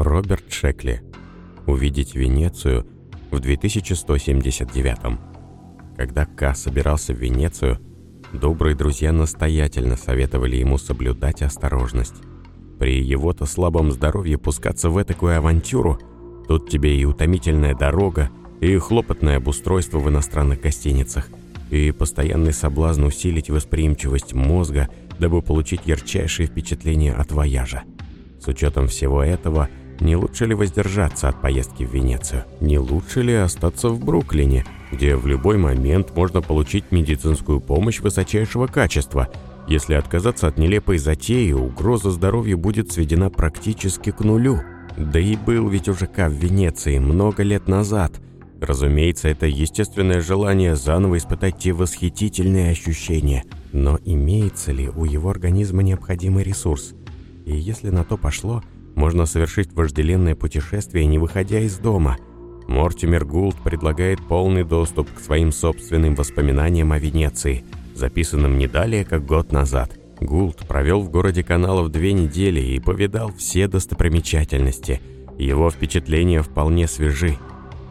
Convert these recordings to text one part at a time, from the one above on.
Роберт Шекли. Увидеть Венецию в 2179 Когда К собирался в Венецию, добрые друзья настоятельно советовали ему соблюдать осторожность. При его-то слабом здоровье пускаться в такую авантюру, тут тебе и утомительная дорога, и хлопотное обустройство в иностранных гостиницах, и постоянный соблазн усилить восприимчивость мозга, дабы получить ярчайшие впечатления от вояжа. С учетом всего этого – не лучше ли воздержаться от поездки в Венецию? Не лучше ли остаться в Бруклине, где в любой момент можно получить медицинскую помощь высочайшего качества? Если отказаться от нелепой затеи, угроза здоровью будет сведена практически к нулю. Да и был ведь уже К в Венеции много лет назад. Разумеется, это естественное желание заново испытать те восхитительные ощущения. Но имеется ли у его организма необходимый ресурс? И если на то пошло – можно совершить вожделенное путешествие, не выходя из дома. Мортимер Гулд предлагает полный доступ к своим собственным воспоминаниям о Венеции, записанным не далее, как год назад. Гулд провел в городе каналов две недели и повидал все достопримечательности. Его впечатления вполне свежи.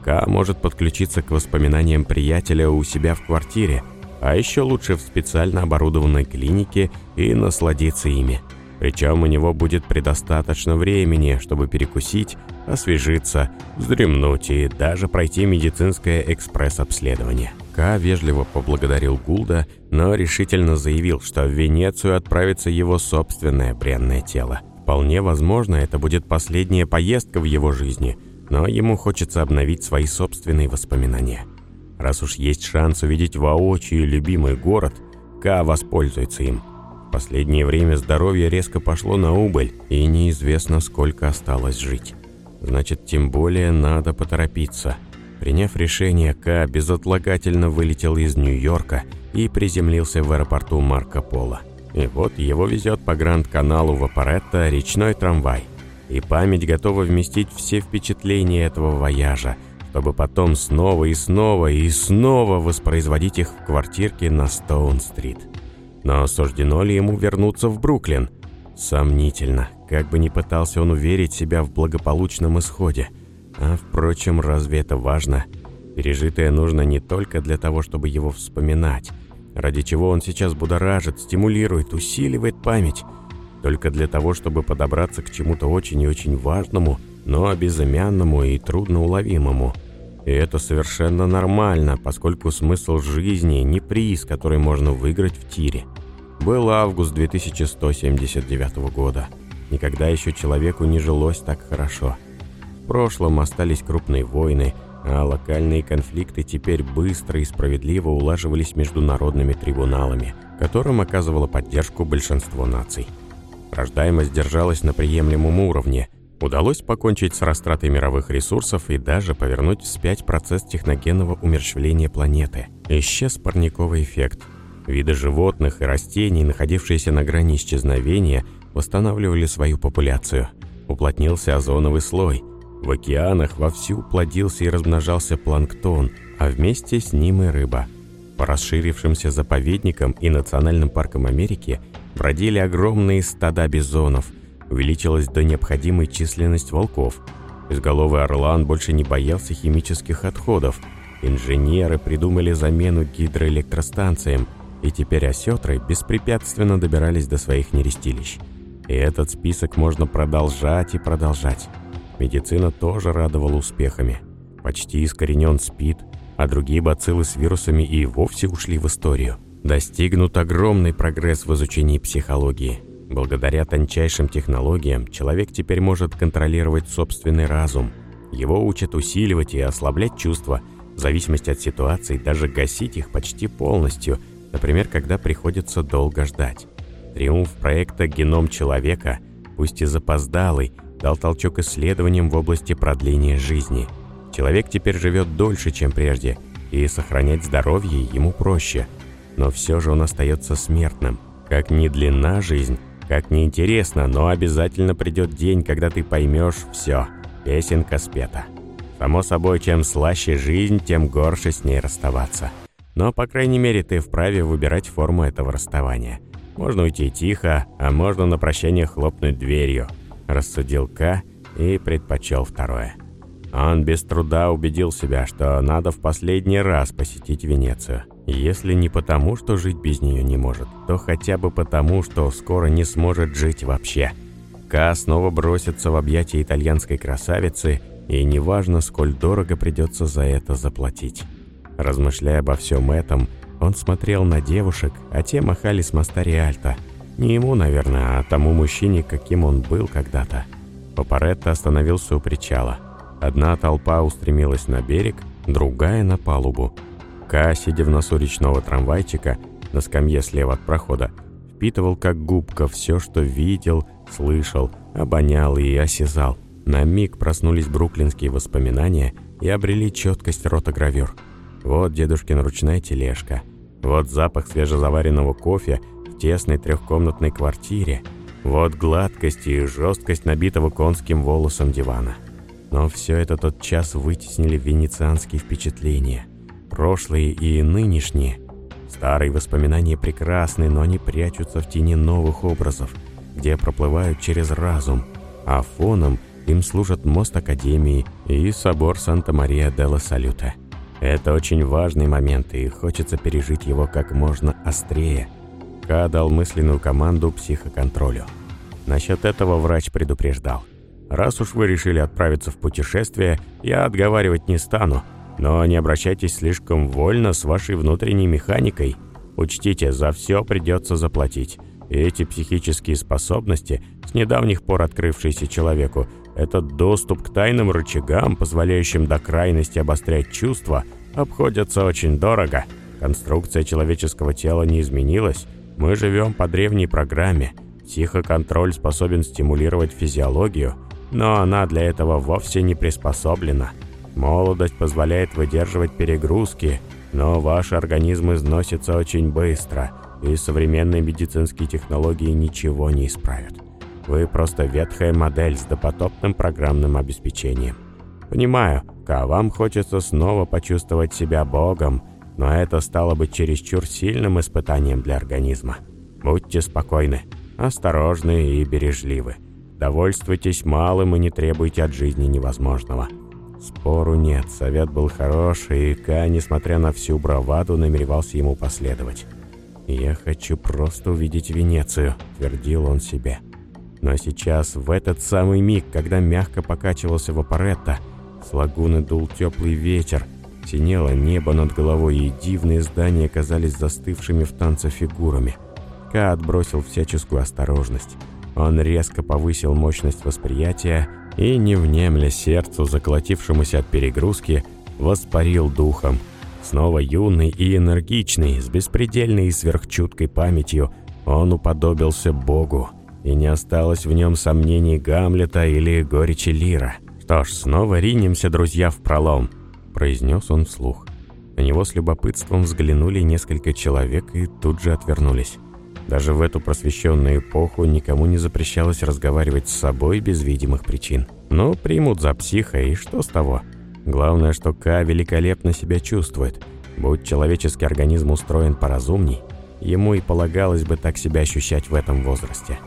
К может подключиться к воспоминаниям приятеля у себя в квартире, а еще лучше в специально оборудованной клинике и насладиться ими. Причем у него будет предостаточно времени, чтобы перекусить, освежиться, вздремнуть и даже пройти медицинское экспресс-обследование. К вежливо поблагодарил Гулда, но решительно заявил, что в Венецию отправится его собственное бренное тело. Вполне возможно, это будет последняя поездка в его жизни, но ему хочется обновить свои собственные воспоминания. Раз уж есть шанс увидеть воочию любимый город, К воспользуется им – последнее время здоровье резко пошло на убыль, и неизвестно, сколько осталось жить. Значит, тем более надо поторопиться. Приняв решение, К безотлагательно вылетел из Нью-Йорка и приземлился в аэропорту Марко Поло. И вот его везет по Гранд-каналу в Апаретто речной трамвай. И память готова вместить все впечатления этого вояжа, чтобы потом снова и снова и снова воспроизводить их в квартирке на Стоун-стрит. Но суждено ли ему вернуться в Бруклин? Сомнительно. Как бы ни пытался он уверить себя в благополучном исходе. А впрочем, разве это важно? Пережитое нужно не только для того, чтобы его вспоминать, ради чего он сейчас будоражит, стимулирует, усиливает память, только для того, чтобы подобраться к чему-то очень и очень важному, но безымянному и трудноуловимому – и это совершенно нормально, поскольку смысл жизни не приз, который можно выиграть в тире. Был август 2179 года. Никогда еще человеку не жилось так хорошо. В прошлом остались крупные войны, а локальные конфликты теперь быстро и справедливо улаживались международными трибуналами, которым оказывало поддержку большинство наций. Рождаемость держалась на приемлемом уровне – Удалось покончить с растратой мировых ресурсов и даже повернуть вспять процесс техногенного умерщвления планеты. Исчез парниковый эффект. Виды животных и растений, находившиеся на грани исчезновения, восстанавливали свою популяцию. Уплотнился озоновый слой. В океанах вовсю плодился и размножался планктон, а вместе с ним и рыба. По расширившимся заповедникам и национальным паркам Америки бродили огромные стада бизонов – увеличилась до необходимой численность волков. Изголовый орлан больше не боялся химических отходов. Инженеры придумали замену гидроэлектростанциям, и теперь осетры беспрепятственно добирались до своих нерестилищ. И этот список можно продолжать и продолжать. Медицина тоже радовала успехами. Почти искоренен СПИД, а другие бациллы с вирусами и вовсе ушли в историю. Достигнут огромный прогресс в изучении психологии – Благодаря тончайшим технологиям человек теперь может контролировать собственный разум. Его учат усиливать и ослаблять чувства, в зависимости от ситуации, даже гасить их почти полностью, например, когда приходится долго ждать. Триумф проекта «Геном человека», пусть и запоздалый, дал толчок исследованиям в области продления жизни. Человек теперь живет дольше, чем прежде, и сохранять здоровье ему проще. Но все же он остается смертным. Как ни длинна жизнь, как неинтересно, но обязательно придет день, когда ты поймешь все. Песенка спета. Само собой, чем слаще жизнь, тем горше с ней расставаться. Но, по крайней мере, ты вправе выбирать форму этого расставания. Можно уйти тихо, а можно на прощание хлопнуть дверью. Рассудил К и предпочел второе. Он без труда убедил себя, что надо в последний раз посетить Венецию. Если не потому, что жить без нее не может, то хотя бы потому, что скоро не сможет жить вообще. Ка снова бросится в объятия итальянской красавицы, и неважно, сколь дорого придется за это заплатить. Размышляя обо всем этом, он смотрел на девушек, а те махали с моста Риальто. Не ему, наверное, а тому мужчине, каким он был когда-то. Папаретто остановился у причала – Одна толпа устремилась на берег, другая на палубу. Ка, сидя в носу речного трамвайчика, на скамье слева от прохода, впитывал как губка все, что видел, слышал, обонял и осязал. На миг проснулись бруклинские воспоминания и обрели четкость ротогравюр. Вот дедушкин ручная тележка. Вот запах свежезаваренного кофе в тесной трехкомнатной квартире. Вот гладкость и жесткость набитого конским волосом дивана. Но все это тот час вытеснили венецианские впечатления. Прошлые и нынешние. Старые воспоминания прекрасны, но они прячутся в тени новых образов, где проплывают через разум, а фоном им служат мост Академии и собор Санта-Мария-делла-Салюта. Это очень важный момент, и хочется пережить его как можно острее. Ка дал мысленную команду психоконтролю. Насчет этого врач предупреждал. Раз уж вы решили отправиться в путешествие, я отговаривать не стану, но не обращайтесь слишком вольно с вашей внутренней механикой. Учтите, за все придется заплатить. Эти психические способности, с недавних пор открывшиеся человеку, этот доступ к тайным рычагам, позволяющим до крайности обострять чувства, обходятся очень дорого. Конструкция человеческого тела не изменилась. Мы живем по древней программе. Психоконтроль способен стимулировать физиологию – но она для этого вовсе не приспособлена. Молодость позволяет выдерживать перегрузки, но ваш организм износится очень быстро, и современные медицинские технологии ничего не исправят. Вы просто ветхая модель с допотопным программным обеспечением. Понимаю, ка вам хочется снова почувствовать себя богом, но это стало бы чересчур сильным испытанием для организма. Будьте спокойны, осторожны и бережливы. Довольствуйтесь малым и не требуйте от жизни невозможного. Спору нет, совет был хороший, и Ка, несмотря на всю браваду, намеревался ему последовать. «Я хочу просто увидеть Венецию», — твердил он себе. Но сейчас, в этот самый миг, когда мягко покачивался вапоретто, с лагуны дул теплый ветер, синело небо над головой, и дивные здания казались застывшими в танце фигурами. Ка отбросил всяческую осторожность. Он резко повысил мощность восприятия и, не внемля сердцу, заколотившемуся от перегрузки, воспарил духом. Снова юный и энергичный, с беспредельной и сверхчуткой памятью, он уподобился Богу, и не осталось в нем сомнений Гамлета или горечи Лира. «Что ж, снова ринемся, друзья, в пролом», – произнес он вслух. На него с любопытством взглянули несколько человек и тут же отвернулись. Даже в эту просвещенную эпоху никому не запрещалось разговаривать с собой без видимых причин. Но примут за психа, и что с того? Главное, что К великолепно себя чувствует. Будь человеческий организм устроен поразумней, ему и полагалось бы так себя ощущать в этом возрасте.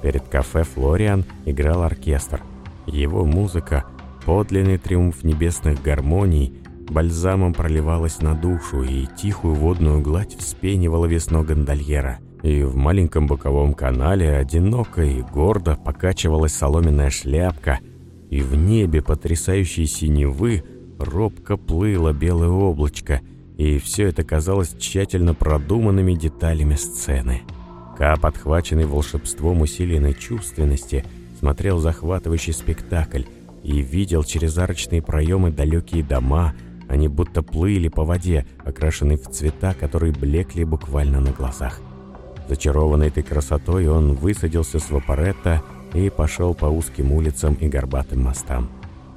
Перед кафе «Флориан» играл оркестр. Его музыка, подлинный триумф небесных гармоний, бальзамом проливалась на душу, и тихую водную гладь вспенивала весно гондольера – и в маленьком боковом канале одиноко и гордо покачивалась соломенная шляпка, и в небе потрясающей синевы робко плыло белое облачко, и все это казалось тщательно продуманными деталями сцены. Ка, подхваченный волшебством усиленной чувственности, смотрел захватывающий спектакль и видел через арочные проемы далекие дома, они будто плыли по воде, окрашенные в цвета, которые блекли буквально на глазах. Зачарованный этой красотой, он высадился с вапоретта и пошел по узким улицам и горбатым мостам.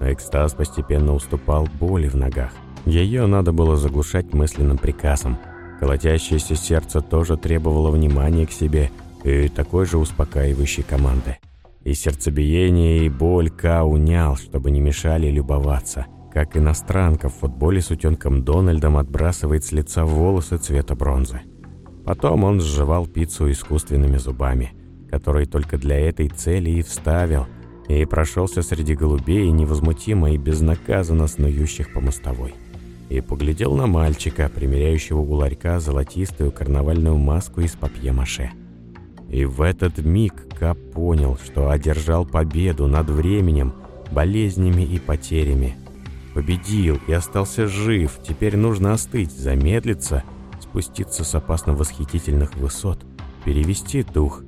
Экстаз постепенно уступал боли в ногах. Ее надо было заглушать мысленным приказом. Колотящееся сердце тоже требовало внимания к себе и такой же успокаивающей команды. И сердцебиение, и боль Ка унял, чтобы не мешали любоваться. Как иностранка в футболе с утенком Дональдом отбрасывает с лица волосы цвета бронзы. Потом он сживал пиццу искусственными зубами, которые только для этой цели и вставил, и прошелся среди голубей, невозмутимо и безнаказанно снующих по мостовой. И поглядел на мальчика, примеряющего у ларька золотистую карнавальную маску из папье-маше. И в этот миг Ка понял, что одержал победу над временем, болезнями и потерями. Победил и остался жив, теперь нужно остыть, замедлиться, спуститься с опасно восхитительных высот, перевести дух,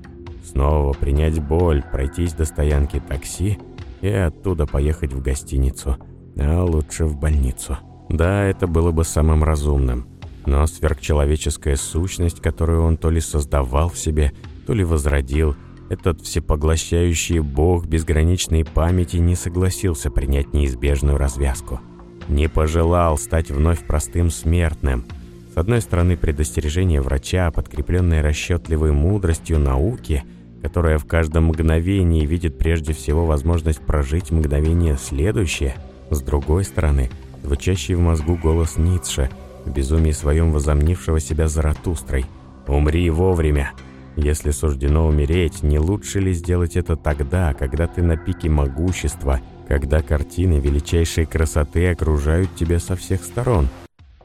снова принять боль, пройтись до стоянки такси и оттуда поехать в гостиницу, а лучше в больницу. Да, это было бы самым разумным, но сверхчеловеческая сущность, которую он то ли создавал в себе, то ли возродил, этот всепоглощающий бог безграничной памяти не согласился принять неизбежную развязку. Не пожелал стать вновь простым смертным. С одной стороны, предостережение врача, подкрепленное расчетливой мудростью науки, которая в каждом мгновении видит прежде всего возможность прожить мгновение следующее. С другой стороны, звучащий в мозгу голос Ницше, в безумии своем возомнившего себя Заратустрой. «Умри вовремя!» Если суждено умереть, не лучше ли сделать это тогда, когда ты на пике могущества, когда картины величайшей красоты окружают тебя со всех сторон?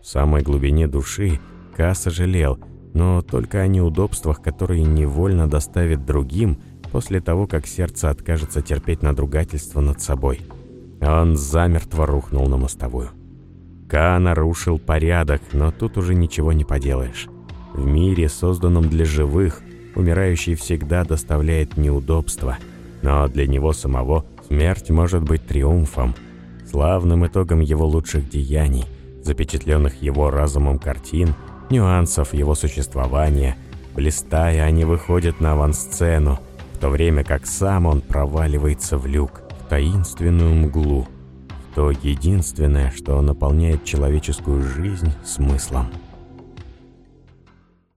В самой глубине души Ка сожалел, но только о неудобствах, которые невольно доставит другим после того, как сердце откажется терпеть надругательство над собой. Он замертво рухнул на мостовую. Ка нарушил порядок, но тут уже ничего не поделаешь. В мире, созданном для живых, умирающий всегда доставляет неудобства, но для него самого смерть может быть триумфом, славным итогом его лучших деяний, запечатленных его разумом картин, нюансов его существования. Блистая, они выходят на авансцену, в то время как сам он проваливается в люк, в таинственную мглу, в то единственное, что наполняет человеческую жизнь смыслом.